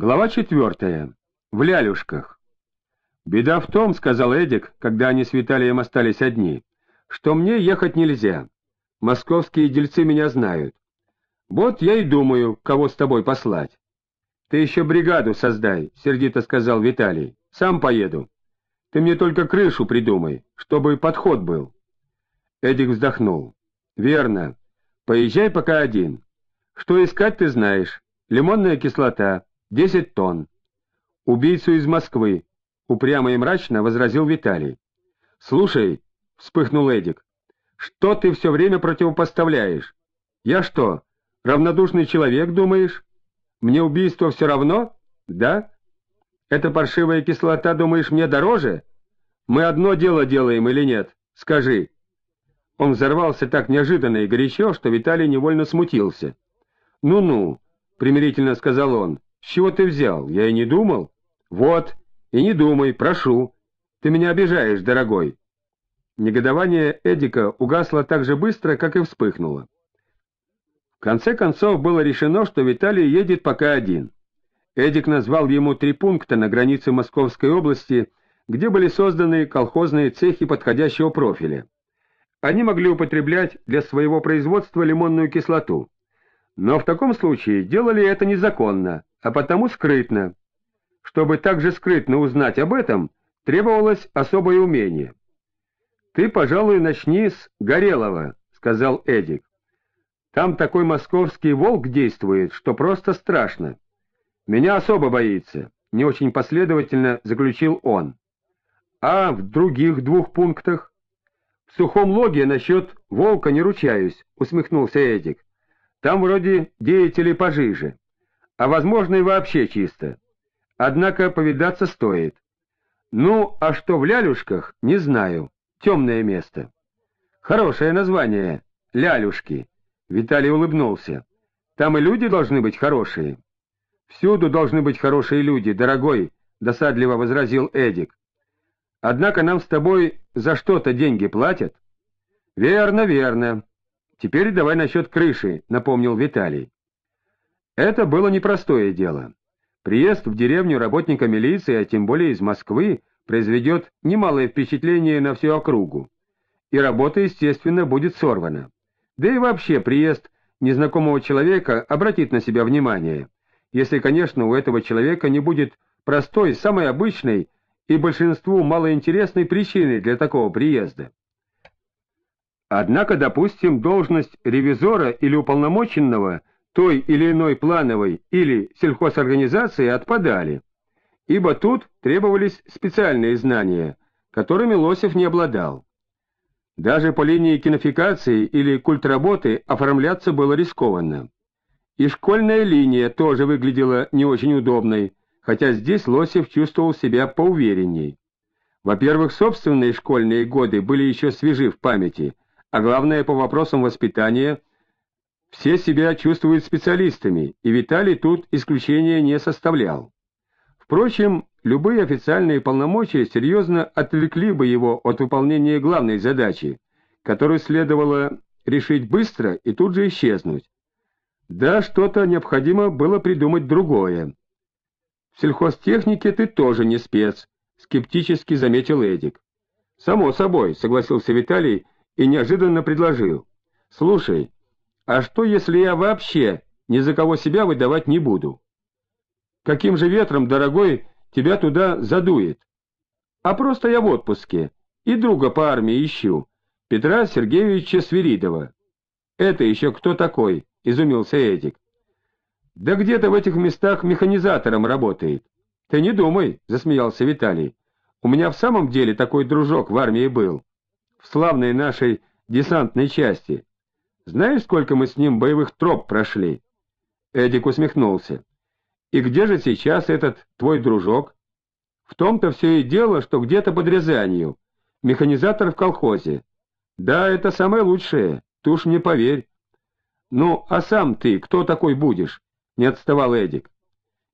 Глава четвертая. В лялюшках. «Беда в том, — сказал Эдик, когда они с Виталием остались одни, — что мне ехать нельзя. Московские дельцы меня знают. Вот я и думаю, кого с тобой послать. Ты еще бригаду создай, — сердито сказал Виталий. Сам поеду. Ты мне только крышу придумай, чтобы подход был. Эдик вздохнул. Верно. Поезжай пока один. Что искать ты знаешь. Лимонная кислота, десять тонн. Убийцу из Москвы, упрямо и мрачно возразил Виталий. Слушай, вспыхнул Эдик, что ты все время противопоставляешь? Я что, равнодушный человек, думаешь? Мне убийство все равно? Да? Эта паршивая кислота, думаешь, мне дороже? Мы одно дело делаем или нет? Скажи. Он взорвался так неожиданно и горячо, что Виталий невольно смутился. «Ну-ну», — примирительно сказал он, — «с чего ты взял? Я и не думал». «Вот, и не думай, прошу. Ты меня обижаешь, дорогой». Негодование Эдика угасло так же быстро, как и вспыхнуло. В конце концов было решено, что Виталий едет пока один. Эдик назвал ему три пункта на границе Московской области, где были созданы колхозные цехи подходящего профиля. Они могли употреблять для своего производства лимонную кислоту. Но в таком случае делали это незаконно, а потому скрытно. Чтобы также скрытно узнать об этом, требовалось особое умение. «Ты, пожалуй, начни с Горелого», — сказал Эдик. «Там такой московский волк действует, что просто страшно. Меня особо боится», — не очень последовательно заключил он. «А в других двух пунктах?» «В сухом логе насчет волка не ручаюсь», — усмехнулся Эдик. «Там вроде деятели пожиже, а возможно и вообще чисто. Однако повидаться стоит. Ну, а что в лялюшках, не знаю». Темное место. Хорошее название. Лялюшки. Виталий улыбнулся. Там и люди должны быть хорошие. Всюду должны быть хорошие люди, дорогой, досадливо возразил Эдик. Однако нам с тобой за что-то деньги платят. Верно, верно. Теперь давай насчет крыши, напомнил Виталий. Это было непростое дело. Приезд в деревню работника милиции, а тем более из Москвы, произведет немалое впечатление на всю округу, и работа, естественно, будет сорвана. Да и вообще приезд незнакомого человека обратит на себя внимание, если, конечно, у этого человека не будет простой, самой обычной и большинству малоинтересной причины для такого приезда. Однако, допустим, должность ревизора или уполномоченного той или иной плановой или сельхозорганизации отпадали, ибо тут требовались специальные знания, которыми Лосев не обладал. Даже по линии кинофикации или культработы оформляться было рискованно. И школьная линия тоже выглядела не очень удобной, хотя здесь Лосев чувствовал себя поуверенней. Во-первых, собственные школьные годы были еще свежи в памяти, а главное, по вопросам воспитания, все себя чувствуют специалистами, и Виталий тут исключения не составлял. Впрочем, любые официальные полномочия серьезно отвлекли бы его от выполнения главной задачи, которую следовало решить быстро и тут же исчезнуть. Да, что-то необходимо было придумать другое. В сельхозтехнике ты тоже не спец, скептически заметил Эдик. Само собой, согласился Виталий и неожиданно предложил. Слушай, а что если я вообще ни за кого себя выдавать не буду? Каким же ветром, дорогой, тебя туда задует? А просто я в отпуске, и друга по армии ищу, Петра Сергеевича Свиридова. Это еще кто такой? — изумился Эдик. Да где-то в этих местах механизатором работает. Ты не думай, — засмеялся Виталий. У меня в самом деле такой дружок в армии был. В славной нашей десантной части. Знаешь, сколько мы с ним боевых троп прошли? Эдик усмехнулся. И где же сейчас этот твой дружок? В том-то все и дело, что где-то под Рязанью. Механизатор в колхозе. Да, это самое лучшее, ты уж мне поверь. Ну, а сам ты кто такой будешь? Не отставал Эдик.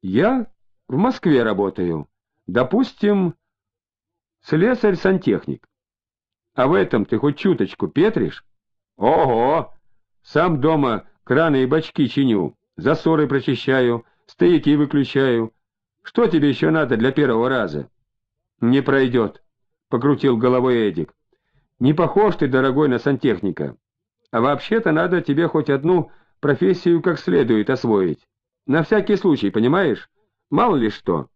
Я в Москве работаю. Допустим, слесарь-сантехник. А в этом ты хоть чуточку петришь? Ого! Сам дома краны и бачки чиню, засоры прочищаю, стояки выключаю, Что тебе еще надо для первого раза? Не пройдет, — покрутил головой Эдик. Не похож ты, дорогой, на сантехника. А вообще-то надо тебе хоть одну профессию как следует освоить. На всякий случай, понимаешь? Мало ли что.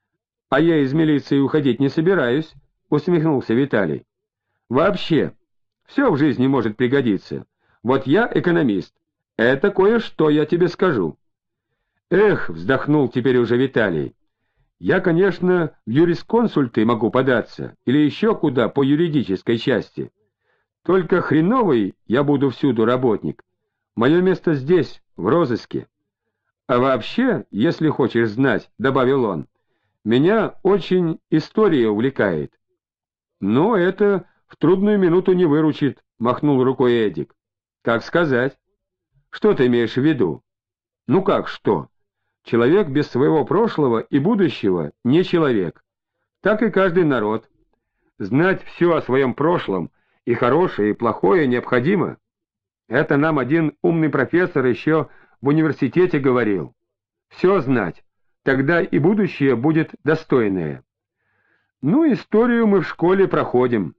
— А я из милиции уходить не собираюсь, — усмехнулся Виталий. — Вообще, все в жизни может пригодиться. Вот я экономист. Это кое-что я тебе скажу. Эх, вздохнул теперь уже Виталий. Я, конечно, в юрисконсульты могу податься, или еще куда по юридической части. Только хреновый я буду всюду работник. Мое место здесь, в розыске. А вообще, если хочешь знать, — добавил он, — меня очень история увлекает. Но это в трудную минуту не выручит, — махнул рукой Эдик. Как сказать? Что ты имеешь в виду? Ну как что? Человек без своего прошлого и будущего не человек. Так и каждый народ. Знать все о своем прошлом, и хорошее, и плохое, необходимо. Это нам один умный профессор еще в университете говорил. Все знать, тогда и будущее будет достойное. Ну, историю мы в школе проходим.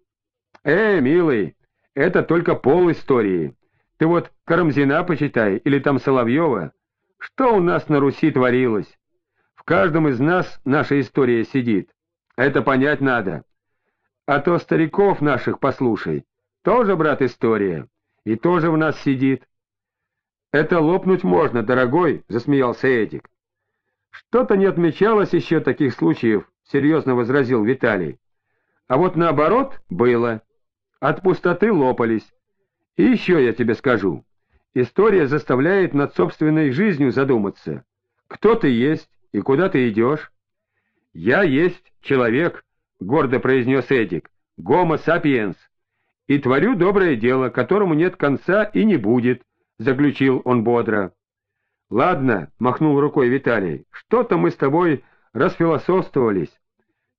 Э, милый, это только пол истории. Ты вот Карамзина почитай, или там Соловьева. Что у нас на Руси творилось? В каждом из нас наша история сидит. Это понять надо. А то стариков наших послушай. Тоже, брат, история. И тоже в нас сидит. Это лопнуть можно, дорогой, — засмеялся Эдик. Что-то не отмечалось еще таких случаев, — серьезно возразил Виталий. А вот наоборот было. От пустоты лопались. И еще я тебе скажу. История заставляет над собственной жизнью задуматься. Кто ты есть и куда ты идешь? «Я есть человек», — гордо произнес Эдик, — «гомо сапиенс, и творю доброе дело, которому нет конца и не будет», — заключил он бодро. «Ладно», — махнул рукой Виталий, — «что-то мы с тобой расфилософствовались.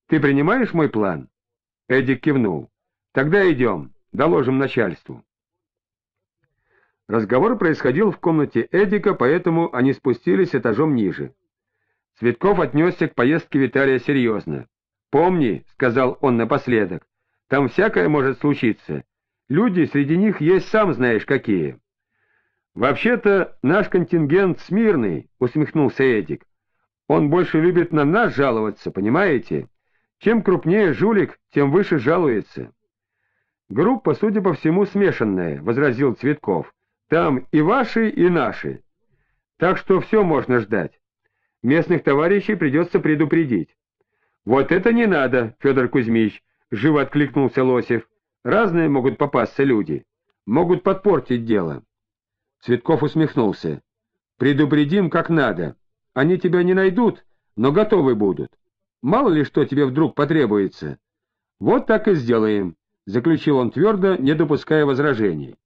Ты принимаешь мой план?» Эдик кивнул. «Тогда идем, доложим начальству». Разговор происходил в комнате Эдика, поэтому они спустились этажом ниже. Цветков отнесся к поездке Виталия серьезно. «Помни», — сказал он напоследок, — «там всякое может случиться. Люди среди них есть сам знаешь какие». «Вообще-то наш контингент смирный», — усмехнулся Эдик. «Он больше любит на нас жаловаться, понимаете? Чем крупнее жулик, тем выше жалуется». «Группа, судя по всему, смешанная», — возразил Цветков. Там и ваши, и наши. Так что все можно ждать. Местных товарищей придется предупредить. Вот это не надо, Федор Кузьмич, живо откликнулся Лосев. Разные могут попасться люди. Могут подпортить дело. Цветков усмехнулся. Предупредим как надо. Они тебя не найдут, но готовы будут. Мало ли что тебе вдруг потребуется. Вот так и сделаем, — заключил он твердо, не допуская возражений.